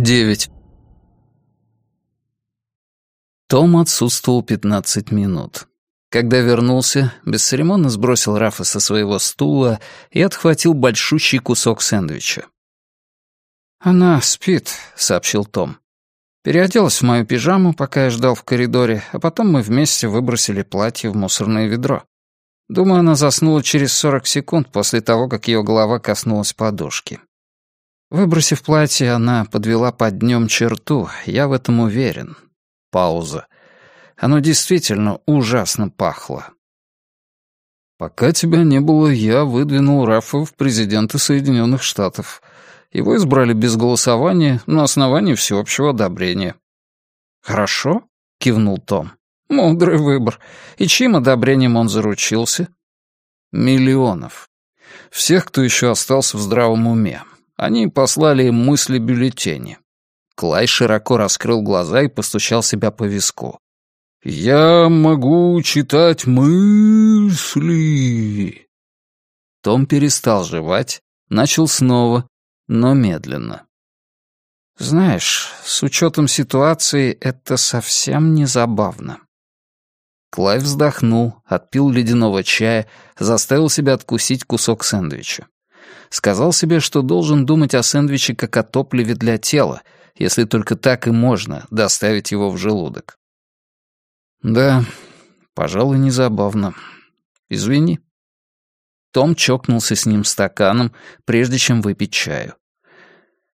Девять. Том отсутствовал пятнадцать минут. Когда вернулся, бесцеремонно сбросил Рафа со своего стула и отхватил большущий кусок сэндвича. «Она спит», — сообщил Том. Переоделась в мою пижаму, пока я ждал в коридоре, а потом мы вместе выбросили платье в мусорное ведро. Думаю, она заснула через сорок секунд после того, как ее голова коснулась подушки. Выбросив платье, она подвела под днем черту, я в этом уверен. Пауза. Оно действительно ужасно пахло. «Пока тебя не было, я выдвинул Рафа в президенты Соединенных Штатов. Его избрали без голосования на основании всеобщего одобрения». «Хорошо», — кивнул Том. «Мудрый выбор. И чьим одобрением он заручился?» «Миллионов. Всех, кто еще остался в здравом уме. Они послали им мысли бюллетени. Клай широко раскрыл глаза и постучал себя по виску. «Я могу читать мысли!» Том перестал жевать, начал снова, но медленно. «Знаешь, с учетом ситуации это совсем не забавно». Клай вздохнул, отпил ледяного чая, заставил себя откусить кусок сэндвича. Сказал себе, что должен думать о сэндвиче как о топливе для тела, если только так и можно доставить его в желудок. «Да, пожалуй, не забавно. Извини». Том чокнулся с ним стаканом, прежде чем выпить чаю.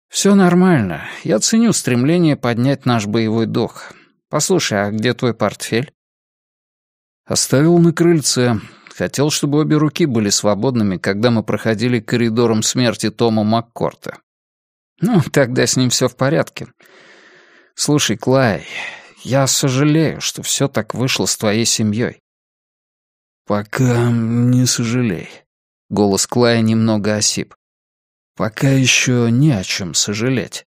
«Все нормально. Я ценю стремление поднять наш боевой дух. Послушай, а где твой портфель?» «Оставил на крыльце. Хотел, чтобы обе руки были свободными, когда мы проходили коридором смерти Тома Маккорта. Ну, тогда с ним все в порядке. Слушай, Клай, я сожалею, что все так вышло с твоей семьей. Пока не сожалей. Голос Клая немного осип. Пока еще не о чем сожалеть.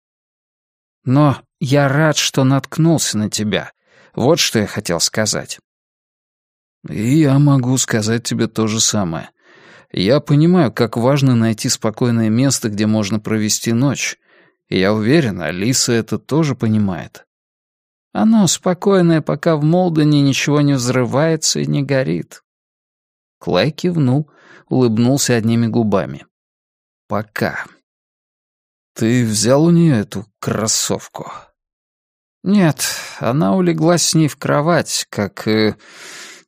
Но я рад, что наткнулся на тебя. Вот что я хотел сказать. И я могу сказать тебе то же самое. Я понимаю, как важно найти спокойное место, где можно провести ночь. И я уверен, Алиса это тоже понимает. Оно спокойное, пока в Молдоне ничего не взрывается и не горит. Клай кивнул, улыбнулся одними губами. Пока. Ты взял у нее эту кроссовку? Нет, она улеглась с ней в кровать, как...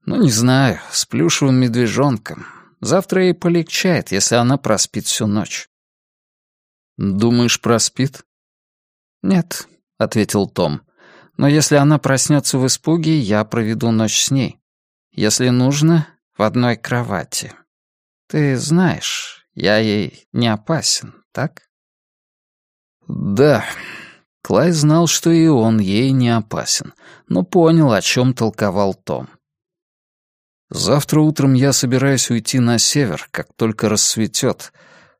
Ну, не знаю, с плюшевым медвежонком. Завтра ей полегчает, если она проспит всю ночь. Думаешь, проспит? Нет, ответил Том. Но если она проснется в испуге, я проведу ночь с ней. Если нужно, в одной кровати. Ты знаешь, я ей не опасен, так? Да. Клай знал, что и он ей не опасен, но понял, о чем толковал Том. Завтра утром я собираюсь уйти на север, как только рассветет.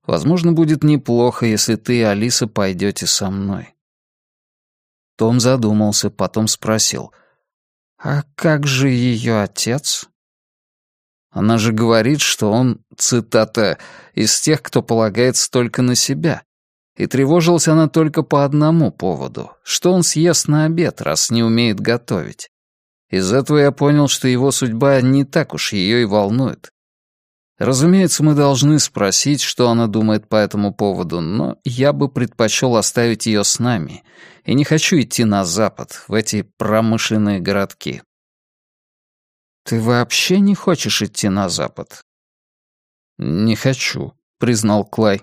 Возможно, будет неплохо, если ты и Алиса пойдете со мной. Том задумался, потом спросил. «А как же ее отец?» Она же говорит, что он, цитата, «из тех, кто полагается только на себя». И тревожилась она только по одному поводу, что он съест на обед, раз не умеет готовить. Из этого я понял, что его судьба не так уж ее и волнует. Разумеется, мы должны спросить, что она думает по этому поводу, но я бы предпочел оставить ее с нами, и не хочу идти на запад, в эти промышленные городки. Ты вообще не хочешь идти на запад? Не хочу, признал Клай.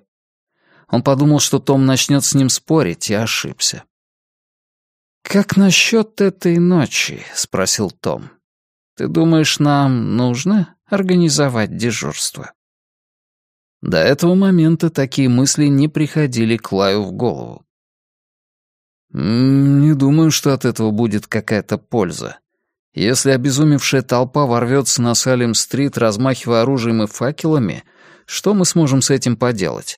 Он подумал, что Том начнет с ним спорить, и ошибся. «Как насчет этой ночи?» — спросил Том. «Ты думаешь, нам нужно организовать дежурство?» До этого момента такие мысли не приходили Клаю в голову. «Не думаю, что от этого будет какая-то польза. Если обезумевшая толпа ворвется на Салем-стрит, размахивая оружием и факелами, что мы сможем с этим поделать?»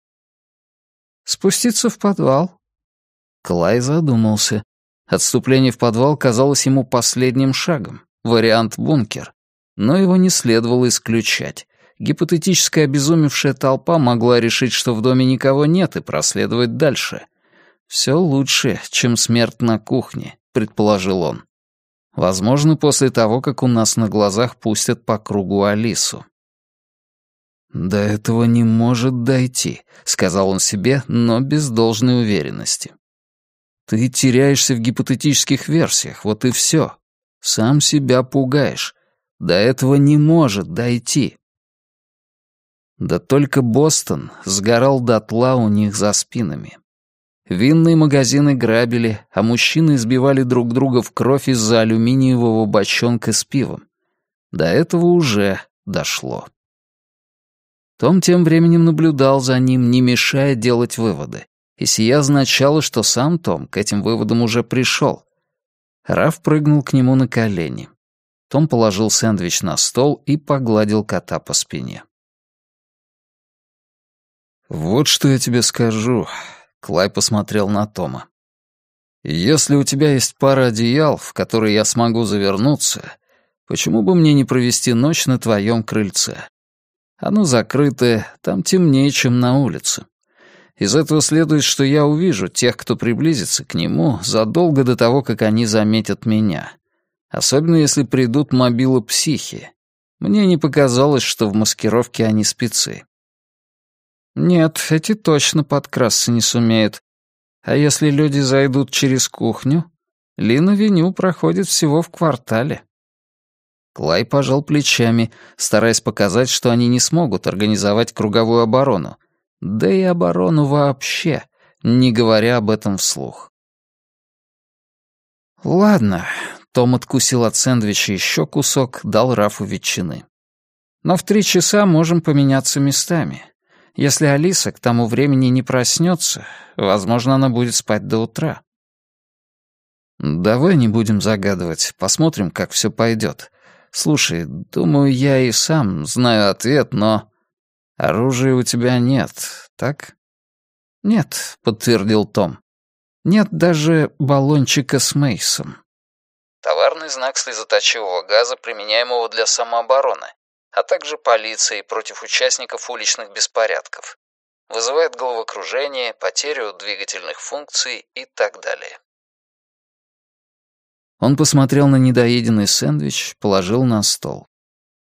«Спуститься в подвал». Клай задумался. Отступление в подвал казалось ему последним шагом, вариант бункер. Но его не следовало исключать. Гипотетическая обезумевшая толпа могла решить, что в доме никого нет, и проследовать дальше. Все лучше, чем смерть на кухне, предположил он. Возможно, после того, как у нас на глазах пустят по кругу Алису. «До этого не может дойти», — сказал он себе, но без должной уверенности. «Ты теряешься в гипотетических версиях, вот и все. Сам себя пугаешь. До этого не может дойти». Да только Бостон сгорал дотла у них за спинами. Винные магазины грабили, а мужчины избивали друг друга в кровь из-за алюминиевого бочонка с пивом. До этого уже дошло. Том тем временем наблюдал за ним, не мешая делать выводы. И сия означало, что сам Том к этим выводам уже пришел. Раф прыгнул к нему на колени. Том положил сэндвич на стол и погладил кота по спине. «Вот что я тебе скажу», — Клай посмотрел на Тома. «Если у тебя есть пара одеял, в которые я смогу завернуться, почему бы мне не провести ночь на твоем крыльце? Оно закрытое, там темнее, чем на улице. Из этого следует, что я увижу тех, кто приблизится к нему, задолго до того, как они заметят меня. Особенно если придут мобилы психи. Мне не показалось, что в маскировке они спецы. Нет, эти точно подкрасться не сумеют. А если люди зайдут через кухню? Лина Веню проходит всего в квартале. Клай пожал плечами, стараясь показать, что они не смогут организовать круговую оборону. Да и оборону вообще, не говоря об этом вслух. «Ладно», — Том откусил от сэндвича еще кусок, дал Рафу ветчины. «Но в три часа можем поменяться местами. Если Алиса к тому времени не проснется, возможно, она будет спать до утра». «Давай не будем загадывать, посмотрим, как все пойдет. Слушай, думаю, я и сам знаю ответ, но... Оружия у тебя нет, так? Нет, подтвердил Том. Нет даже баллончика с Мейсом. Товарный знак слезоточивого газа, применяемого для самообороны, а также полиции против участников уличных беспорядков. Вызывает головокружение, потерю двигательных функций и так далее. Он посмотрел на недоеденный сэндвич, положил на стол.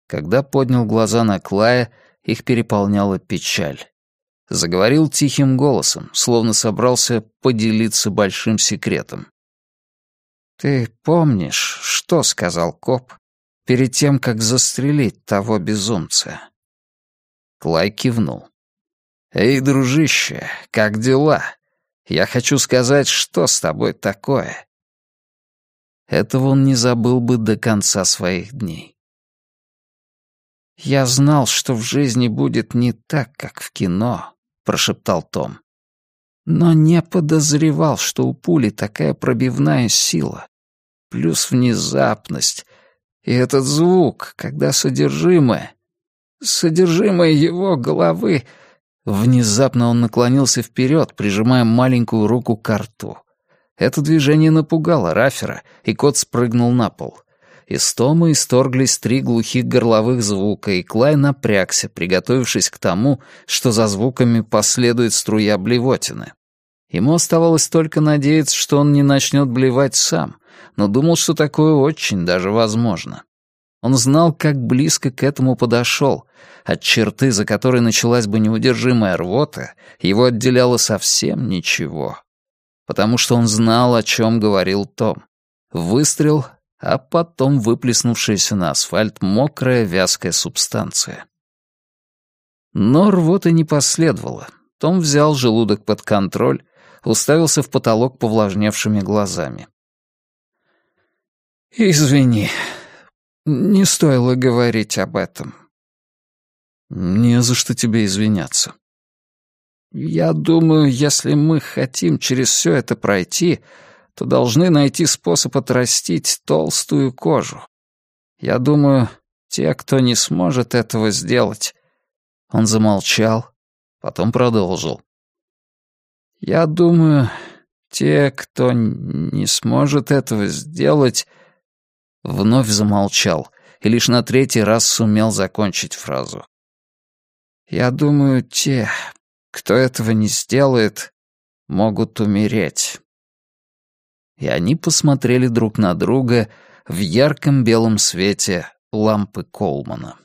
Когда поднял глаза на Клая, их переполняла печаль. Заговорил тихим голосом, словно собрался поделиться большим секретом. «Ты помнишь, что сказал коп перед тем, как застрелить того безумца?» Клай кивнул. «Эй, дружище, как дела? Я хочу сказать, что с тобой такое?» Этого он не забыл бы до конца своих дней. «Я знал, что в жизни будет не так, как в кино», — прошептал Том. «Но не подозревал, что у пули такая пробивная сила, плюс внезапность, и этот звук, когда содержимое, содержимое его головы...» Внезапно он наклонился вперед, прижимая маленькую руку к рту. Это движение напугало Рафера, и кот спрыгнул на пол. Из Тома исторглись три глухих горловых звука, и Клай напрягся, приготовившись к тому, что за звуками последует струя блевотины. Ему оставалось только надеяться, что он не начнет блевать сам, но думал, что такое очень даже возможно. Он знал, как близко к этому подошел. От черты, за которой началась бы неудержимая рвота, его отделяло совсем ничего потому что он знал, о чем говорил Том. Выстрел, а потом выплеснувшаяся на асфальт мокрая вязкая субстанция. Но рвоты не последовало. Том взял желудок под контроль, уставился в потолок повлажневшими глазами. «Извини, не стоило говорить об этом». «Не за что тебе извиняться. Я думаю, если мы хотим через все это пройти, то должны найти способ отрастить толстую кожу. Я думаю, те, кто не сможет этого сделать... Он замолчал, потом продолжил. Я думаю, те, кто не сможет этого сделать... Вновь замолчал и лишь на третий раз сумел закончить фразу. Я думаю, те, кто этого не сделает, могут умереть. И они посмотрели друг на друга в ярком белом свете лампы Колмана.